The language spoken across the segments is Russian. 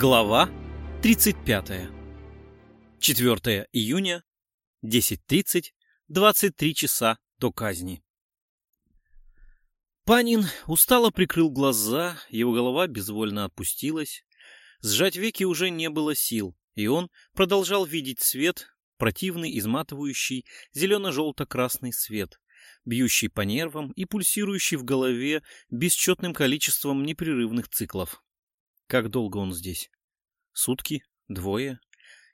Глава 35. 4 июня, 10.30, 23 часа до казни. Панин устало прикрыл глаза, его голова безвольно опустилась. Сжать веки уже не было сил, и он продолжал видеть свет, противный, изматывающий, зелено-желто-красный свет, бьющий по нервам и пульсирующий в голове бесчетным количеством непрерывных циклов. Как долго он здесь? Сутки? Двое?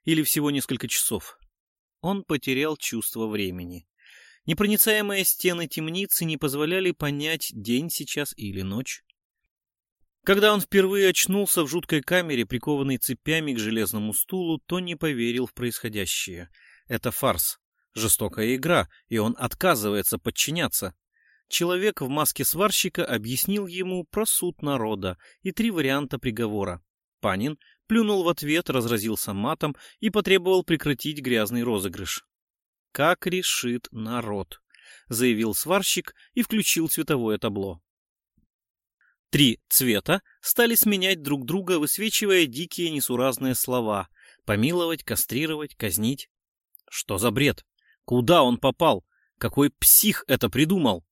Или всего несколько часов? Он потерял чувство времени. Непроницаемые стены темницы не позволяли понять, день сейчас или ночь. Когда он впервые очнулся в жуткой камере, прикованной цепями к железному стулу, то не поверил в происходящее. Это фарс, жестокая игра, и он отказывается подчиняться. Человек в маске сварщика объяснил ему про суд народа и три варианта приговора. Панин плюнул в ответ, разразился матом и потребовал прекратить грязный розыгрыш. «Как решит народ», — заявил сварщик и включил цветовое табло. Три цвета стали сменять друг друга, высвечивая дикие несуразные слова — помиловать, кастрировать, казнить. Что за бред? Куда он попал? Какой псих это придумал?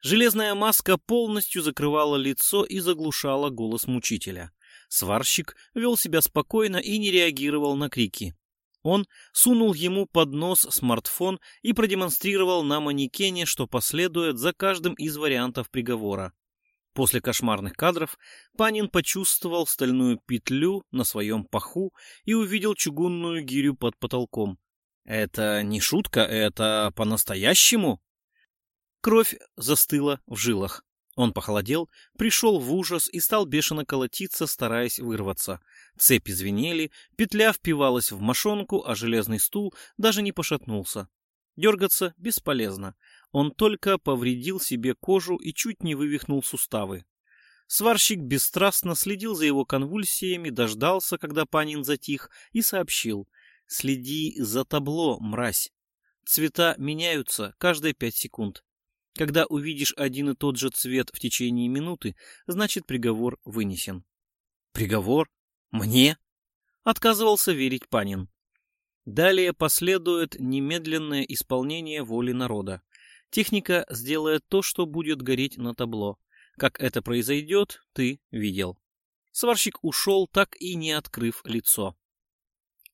Железная маска полностью закрывала лицо и заглушала голос мучителя. Сварщик вел себя спокойно и не реагировал на крики. Он сунул ему под нос смартфон и продемонстрировал на манекене, что последует за каждым из вариантов приговора. После кошмарных кадров Панин почувствовал стальную петлю на своем паху и увидел чугунную гирю под потолком. Это не шутка, это по-настоящему? Кровь застыла в жилах. Он похолодел, пришел в ужас и стал бешено колотиться, стараясь вырваться. Цепи звенели, петля впивалась в мошонку, а железный стул даже не пошатнулся. Дергаться бесполезно. Он только повредил себе кожу и чуть не вывихнул суставы. Сварщик бесстрастно следил за его конвульсиями, дождался, когда Панин затих, и сообщил. «Следи за табло, мразь. Цвета меняются каждые пять секунд. Когда увидишь один и тот же цвет в течение минуты, значит приговор вынесен. Приговор? Мне? Отказывался верить Панин. Далее последует немедленное исполнение воли народа. Техника сделает то, что будет гореть на табло. Как это произойдет, ты видел. Сварщик ушел, так и не открыв лицо.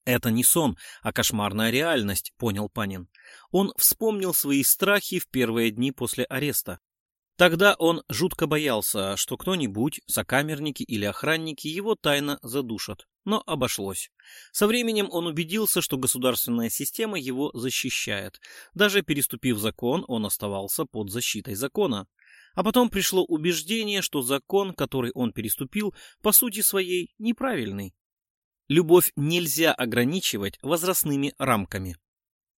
Это не сон, а кошмарная реальность, понял Панин. Он вспомнил свои страхи в первые дни после ареста. Тогда он жутко боялся, что кто-нибудь, сокамерники или охранники, его тайно задушат. Но обошлось. Со временем он убедился, что государственная система его защищает. Даже переступив закон, он оставался под защитой закона. А потом пришло убеждение, что закон, который он переступил, по сути своей неправильный. Любовь нельзя ограничивать возрастными рамками.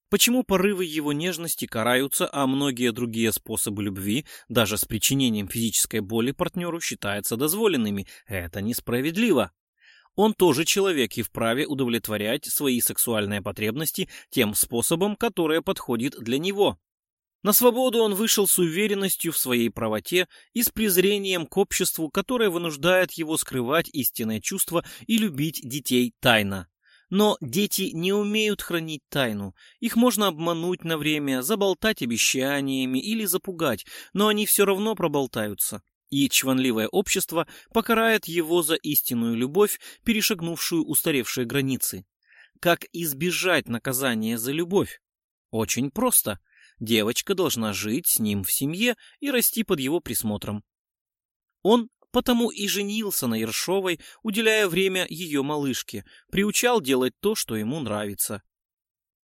Почему порывы его нежности караются, а многие другие способы любви, даже с причинением физической боли партнеру, считаются дозволенными? Это несправедливо. Он тоже человек и вправе удовлетворять свои сексуальные потребности тем способом, который подходит для него. На свободу он вышел с уверенностью в своей правоте и с презрением к обществу, которое вынуждает его скрывать истинное чувство и любить детей тайно. Но дети не умеют хранить тайну. Их можно обмануть на время, заболтать обещаниями или запугать, но они все равно проболтаются. И чванливое общество покарает его за истинную любовь, перешагнувшую устаревшие границы. Как избежать наказания за любовь? Очень просто – девочка должна жить с ним в семье и расти под его присмотром. Он потому и женился на Ершовой, уделяя время ее малышке, приучал делать то, что ему нравится.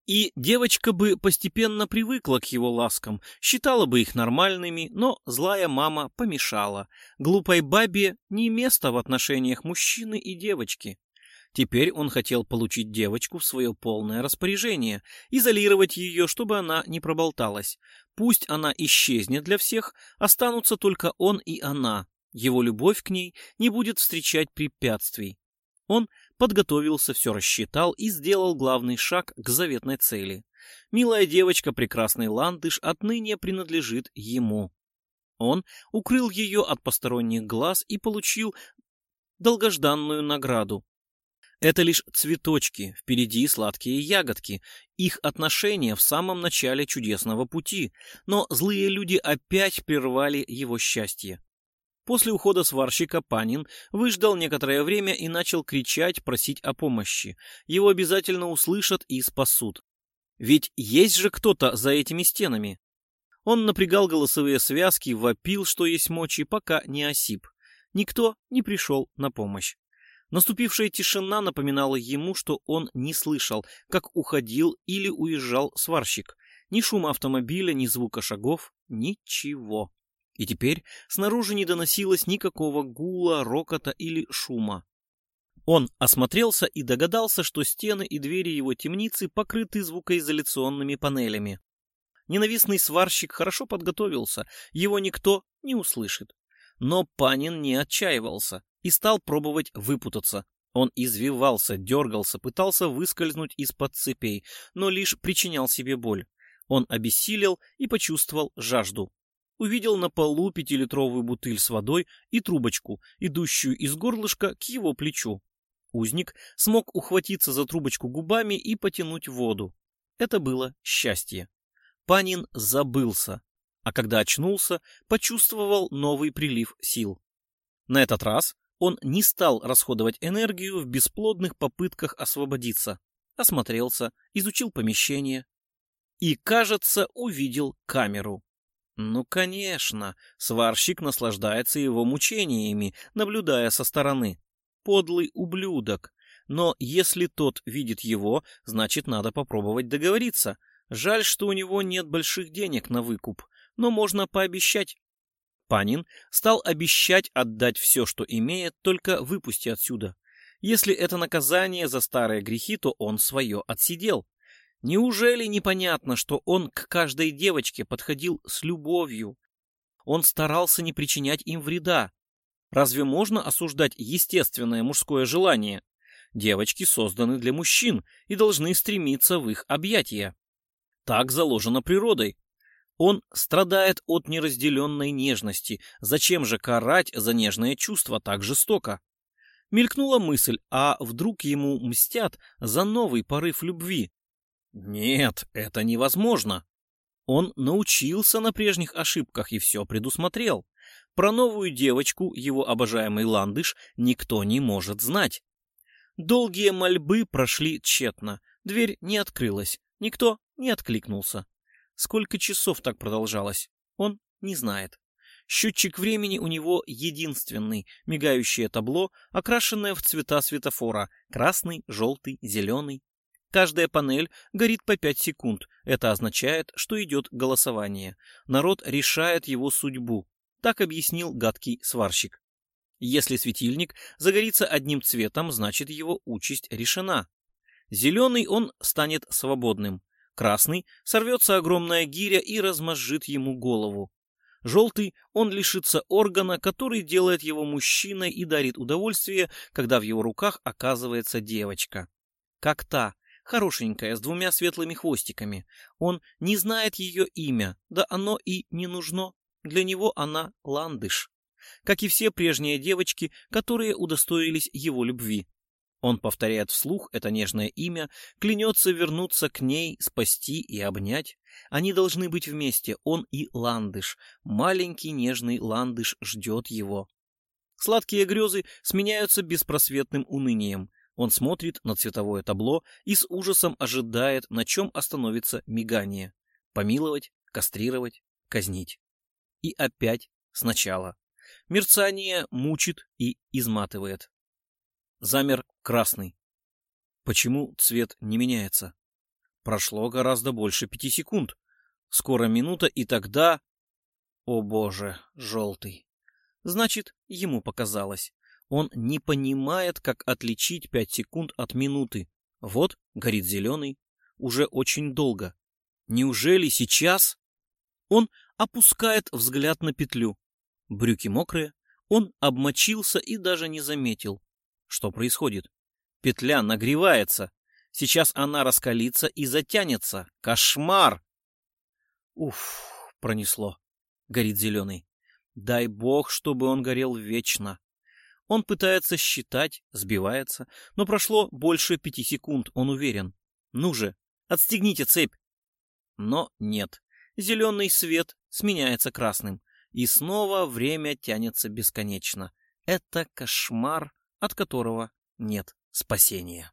И девочка бы постепенно привыкла к его ласкам, считала бы их нормальными, но злая мама помешала. Глупой бабе не место в отношениях мужчины и девочки. Теперь он хотел получить девочку в свое полное распоряжение, изолировать ее, чтобы она не проболталась. Пусть она исчезнет для всех, останутся только он и она. Его любовь к ней не будет встречать препятствий. Он подготовился, все рассчитал и сделал главный шаг к заветной цели. Милая девочка, прекрасный ландыш, отныне принадлежит ему. Он укрыл ее от посторонних глаз и получил долгожданную награду Это лишь цветочки, впереди сладкие ягодки, их отношения в самом начале чудесного пути, но злые люди опять прервали его счастье. После ухода сварщика Панин выждал некоторое время и начал кричать, просить о помощи. Его обязательно услышат и спасут. Ведь есть же кто-то за этими стенами. Он напрягал голосовые связки, вопил, что есть мочи, пока не осип. Никто не пришел на помощь. Наступившая тишина напоминала ему, что он не слышал, как уходил или уезжал сварщик. Ни шума автомобиля, ни звука шагов, ничего. И теперь снаружи не доносилось никакого гула, рокота или шума. Он осмотрелся и догадался, что стены и двери его темницы покрыты звукоизоляционными панелями. Ненавистный сварщик хорошо подготовился, его никто не услышит. Но Панин не отчаивался и стал пробовать выпутаться. Он извивался, дергался, пытался выскользнуть из-под цепей, но лишь причинял себе боль. Он обессилел и почувствовал жажду. Увидел на полу пятилитровую бутыль с водой и трубочку, идущую из горлышка к его плечу. Узник смог ухватиться за трубочку губами и потянуть воду. Это было счастье. Панин забылся, а когда очнулся, почувствовал новый прилив сил. На этот раз он не стал расходовать энергию в бесплодных попытках освободиться. Осмотрелся, изучил помещение и, кажется, увидел камеру. Ну, конечно, сварщик наслаждается его мучениями, наблюдая со стороны. Подлый ублюдок. Но если тот видит его, значит, надо попробовать договориться. Жаль, что у него нет больших денег на выкуп, но можно пообещать. Панин стал обещать отдать все, что имеет, только выпусти отсюда. Если это наказание за старые грехи, то он свое отсидел. Неужели непонятно, что он к каждой девочке подходил с любовью? Он старался не причинять им вреда. Разве можно осуждать естественное мужское желание? Девочки созданы для мужчин и должны стремиться в их объятия. Так заложено природой. Он страдает от неразделенной нежности. Зачем же карать за нежное чувство так жестоко? Мелькнула мысль, а вдруг ему мстят за новый порыв любви? Нет, это невозможно. Он научился на прежних ошибках и все предусмотрел. Про новую девочку, его обожаемый ландыш, никто не может знать. Долгие мольбы прошли тщетно. Дверь не открылась, никто не откликнулся. Сколько часов так продолжалось, он не знает. Счетчик времени у него единственный, мигающее табло, окрашенное в цвета светофора – красный, желтый, зеленый. Каждая панель горит по 5 секунд. Это означает, что идет голосование. Народ решает его судьбу. Так объяснил гадкий сварщик. Если светильник загорится одним цветом, значит его участь решена. Зеленый он станет свободным. Красный сорвется огромная гиря и размозжит ему голову. Желтый он лишится органа, который делает его мужчиной и дарит удовольствие, когда в его руках оказывается девочка. Как та, хорошенькая, с двумя светлыми хвостиками. Он не знает ее имя, да оно и не нужно. Для него она ландыш. Как и все прежние девочки, которые удостоились его любви. Он повторяет вслух это нежное имя, клянется вернуться к ней, спасти и обнять. Они должны быть вместе, он и ландыш. Маленький нежный ландыш ждет его. Сладкие грезы сменяются беспросветным унынием. Он смотрит на цветовое табло и с ужасом ожидает, на чем остановится мигание. Помиловать, кастрировать, казнить. И опять сначала. Мерцание мучит и изматывает. Замер красный. Почему цвет не меняется? Прошло гораздо больше пяти секунд. Скоро минута, и тогда... О боже, желтый. Значит, ему показалось. Он не понимает, как отличить пять секунд от минуты. Вот горит зеленый. Уже очень долго. Неужели сейчас? Он опускает взгляд на петлю. Брюки мокрые. Он обмочился и даже не заметил. Что происходит? Петля нагревается. Сейчас она раскалится и затянется. Кошмар! Уф, пронесло. Горит зеленый. Дай бог, чтобы он горел вечно. Он пытается считать, сбивается, но прошло больше пяти секунд, он уверен. Ну же, отстегните цепь. Но нет. Зеленый свет сменяется красным, и снова время тянется бесконечно. Это кошмар, от которого нет спасения.